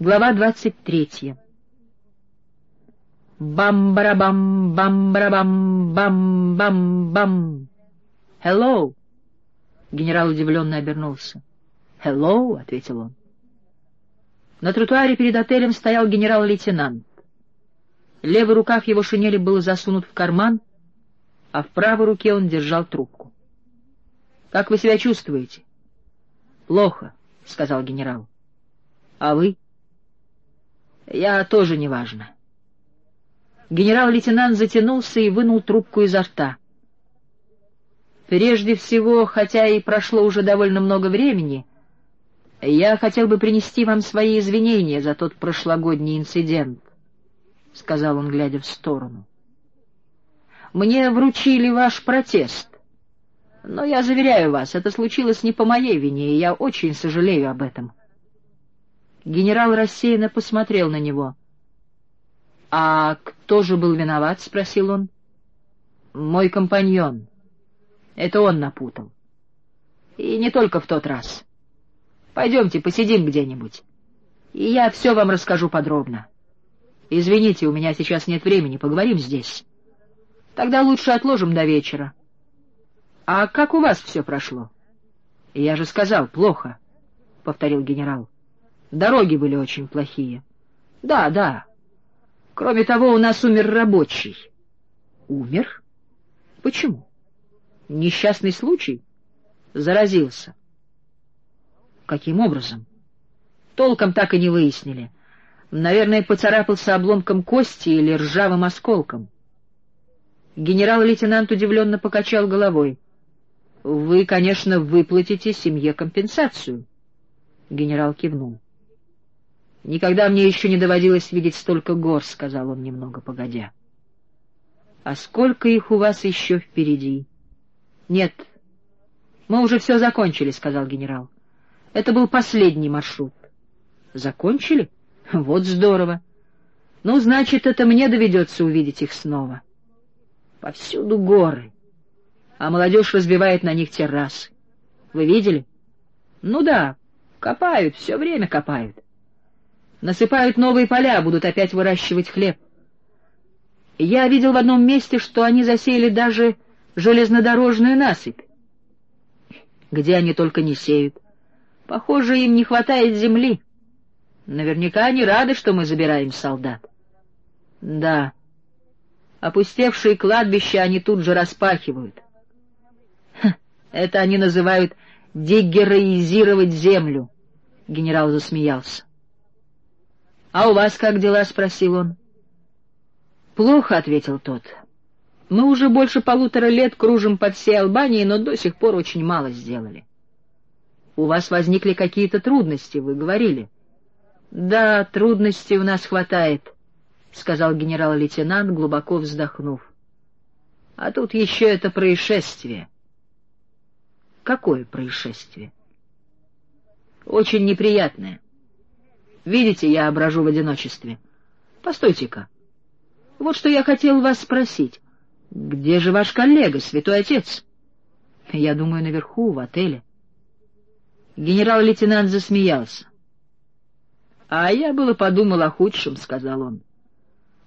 Глава двадцать третья. Бам-барабам, бам-барабам, бам-бам-бам. «Hello!» Генерал удивленно обернулся. «Hello!» — ответил он. На тротуаре перед отелем стоял генерал-лейтенант. Левый рукав его шинели был засунут в карман, а в правой руке он держал трубку. «Как вы себя чувствуете?» «Плохо», — сказал генерал. «А вы?» «Я тоже неважно». Генерал-лейтенант затянулся и вынул трубку изо рта. «Прежде всего, хотя и прошло уже довольно много времени, я хотел бы принести вам свои извинения за тот прошлогодний инцидент», — сказал он, глядя в сторону. «Мне вручили ваш протест, но я заверяю вас, это случилось не по моей вине, и я очень сожалею об этом». Генерал рассеянно посмотрел на него. «А кто же был виноват?» — спросил он. «Мой компаньон. Это он напутал. И не только в тот раз. Пойдемте, посидим где-нибудь, и я все вам расскажу подробно. Извините, у меня сейчас нет времени, поговорим здесь. Тогда лучше отложим до вечера. А как у вас все прошло?» «Я же сказал, плохо», — повторил генерал. «Дороги были очень плохие». «Да, да, Кроме того, у нас умер рабочий. Умер? Почему? Несчастный случай? Заразился. Каким образом? Толком так и не выяснили. Наверное, поцарапался обломком кости или ржавым осколком. Генерал-лейтенант удивленно покачал головой. — Вы, конечно, выплатите семье компенсацию. Генерал кивнул. — Никогда мне еще не доводилось видеть столько гор, — сказал он немного погодя. — А сколько их у вас еще впереди? — Нет, мы уже все закончили, — сказал генерал. — Это был последний маршрут. — Закончили? Вот здорово. Ну, значит, это мне доведется увидеть их снова. Повсюду горы, а молодежь разбивает на них террасы. Вы видели? Ну да, копают, все время копают. Насыпают новые поля, будут опять выращивать хлеб. Я видел в одном месте, что они засеяли даже железнодорожную насыпь. Где они только не сеют. Похоже, им не хватает земли. Наверняка они рады, что мы забираем солдат. Да. Опустевшие кладбища они тут же распахивают. Ха, это они называют дегероизировать землю. Генерал засмеялся. «А у вас как дела?» — спросил он. «Плохо», — ответил тот. «Мы уже больше полутора лет кружим по всей Албании, но до сих пор очень мало сделали». «У вас возникли какие-то трудности, вы говорили?» «Да, трудностей у нас хватает», — сказал генерал-лейтенант, глубоко вздохнув. «А тут еще это происшествие». «Какое происшествие?» «Очень неприятное». Видите, я брожу в одиночестве. Постойте-ка. Вот что я хотел вас спросить. Где же ваш коллега, святой отец? Я думаю, наверху, в отеле. Генерал-лейтенант засмеялся. А я было подумал о худшем, — сказал он.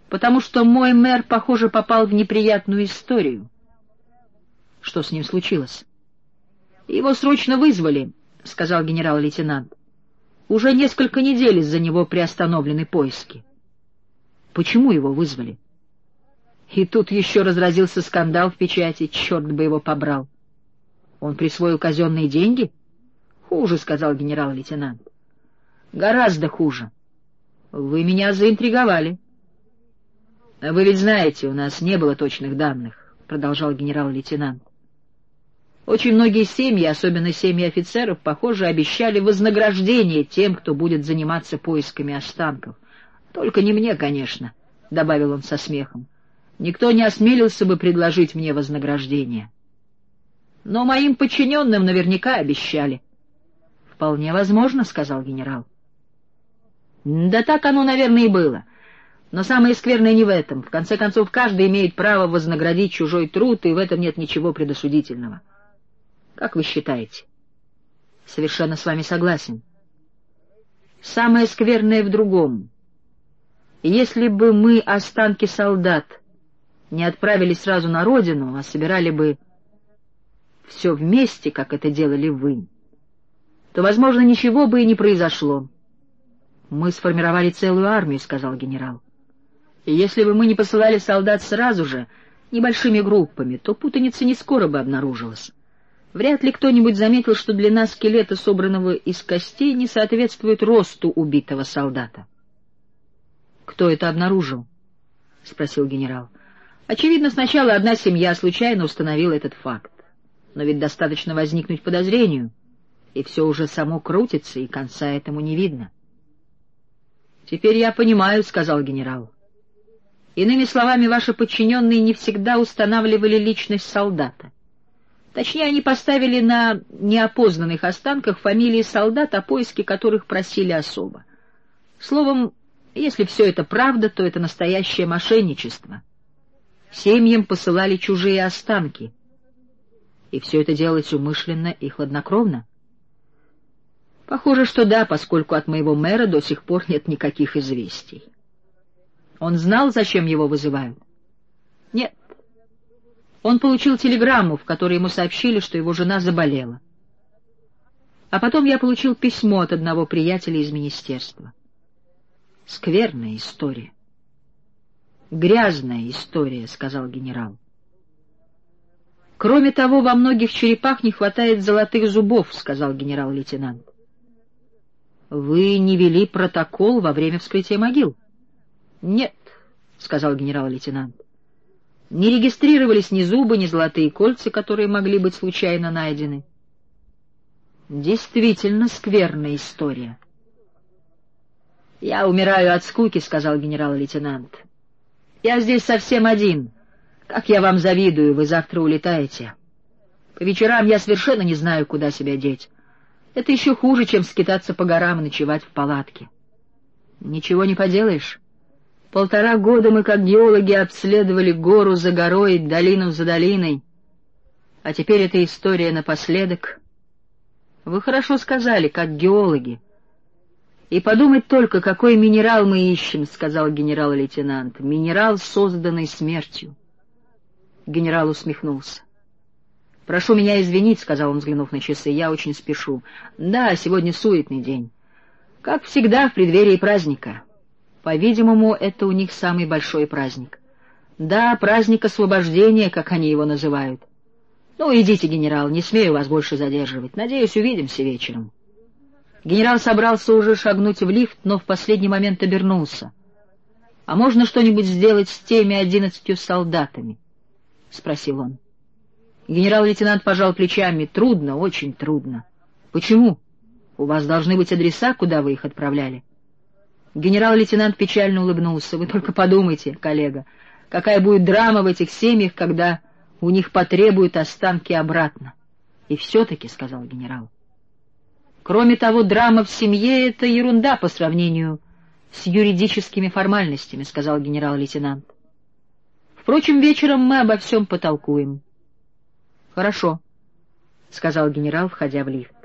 Потому что мой мэр, похоже, попал в неприятную историю. Что с ним случилось? Его срочно вызвали, — сказал генерал-лейтенант. Уже несколько недель из-за него приостановлены поиски. Почему его вызвали? И тут еще разразился скандал в печати, черт бы его побрал. Он присвоил казенные деньги? Хуже, — сказал генерал-лейтенант. Гораздо хуже. Вы меня заинтриговали. Вы ведь знаете, у нас не было точных данных, — продолжал генерал-лейтенант. Очень многие семьи, особенно семьи офицеров, похоже, обещали вознаграждение тем, кто будет заниматься поисками останков. Только не мне, конечно, — добавил он со смехом. Никто не осмелился бы предложить мне вознаграждение. Но моим подчиненным наверняка обещали. — Вполне возможно, — сказал генерал. — Да так оно, наверное, и было. Но самое скверное не в этом. В конце концов, каждый имеет право вознаградить чужой труд, и в этом нет ничего предосудительного. — как вы считаете? Совершенно с вами согласен. Самое скверное в другом. Если бы мы, останки солдат, не отправили сразу на родину, а собирали бы все вместе, как это делали вы, то, возможно, ничего бы и не произошло. Мы сформировали целую армию, — сказал генерал. И если бы мы не посылали солдат сразу же, небольшими группами, то путаница не скоро бы обнаружилась. Вряд ли кто-нибудь заметил, что длина скелета, собранного из костей, не соответствует росту убитого солдата. «Кто это обнаружил?» — спросил генерал. «Очевидно, сначала одна семья случайно установила этот факт. Но ведь достаточно возникнуть подозрению, и все уже само крутится, и конца этому не видно». «Теперь я понимаю», — сказал генерал. «Иными словами, ваши подчиненные не всегда устанавливали личность солдата. Точнее, они поставили на неопознанных останках фамилии солдат, о поиске которых просили особо. Словом, если все это правда, то это настоящее мошенничество. Семьям посылали чужие останки. И все это делалось умышленно и хладнокровно? Похоже, что да, поскольку от моего мэра до сих пор нет никаких известий. Он знал, зачем его вызывают? Нет. Он получил телеграмму, в которой ему сообщили, что его жена заболела. А потом я получил письмо от одного приятеля из министерства. Скверная история. Грязная история, — сказал генерал. Кроме того, во многих черепах не хватает золотых зубов, — сказал генерал-лейтенант. Вы не вели протокол во время вскрытия могил? Нет, — сказал генерал-лейтенант. Не регистрировались ни зубы, ни золотые кольца, которые могли быть случайно найдены. Действительно скверная история. «Я умираю от скуки», — сказал генерал-лейтенант. «Я здесь совсем один. Как я вам завидую, вы завтра улетаете. По вечерам я совершенно не знаю, куда себя деть. Это еще хуже, чем скитаться по горам и ночевать в палатке. Ничего не поделаешь. Полтора года мы, как геологи, обследовали гору за горой, долину за долиной. А теперь эта история напоследок. Вы хорошо сказали, как геологи. «И подумать только, какой минерал мы ищем», — сказал генерал-лейтенант. «Минерал, созданный смертью». Генерал усмехнулся. «Прошу меня извинить», — сказал он, взглянув на часы, — «я очень спешу. Да, сегодня суетный день. Как всегда, в преддверии праздника. По-видимому, это у них самый большой праздник. Да, праздник освобождения, как они его называют. Ну, идите, генерал, не смею вас больше задерживать. Надеюсь, увидимся вечером». Генерал собрался уже шагнуть в лифт, но в последний момент обернулся. — А можно что-нибудь сделать с теми одиннадцатью солдатами? — спросил он. Генерал-лейтенант пожал плечами. — Трудно, очень трудно. — Почему? У вас должны быть адреса, куда вы их отправляли? Генерал-лейтенант печально улыбнулся. — Вы только подумайте, коллега, какая будет драма в этих семьях, когда у них потребуют останки обратно. — И все-таки, — сказал генерал, — Кроме того, драма в семье — это ерунда по сравнению с юридическими формальностями, — сказал генерал-лейтенант. Впрочем, вечером мы обо всем потолкуем. — Хорошо, — сказал генерал, входя в лифт.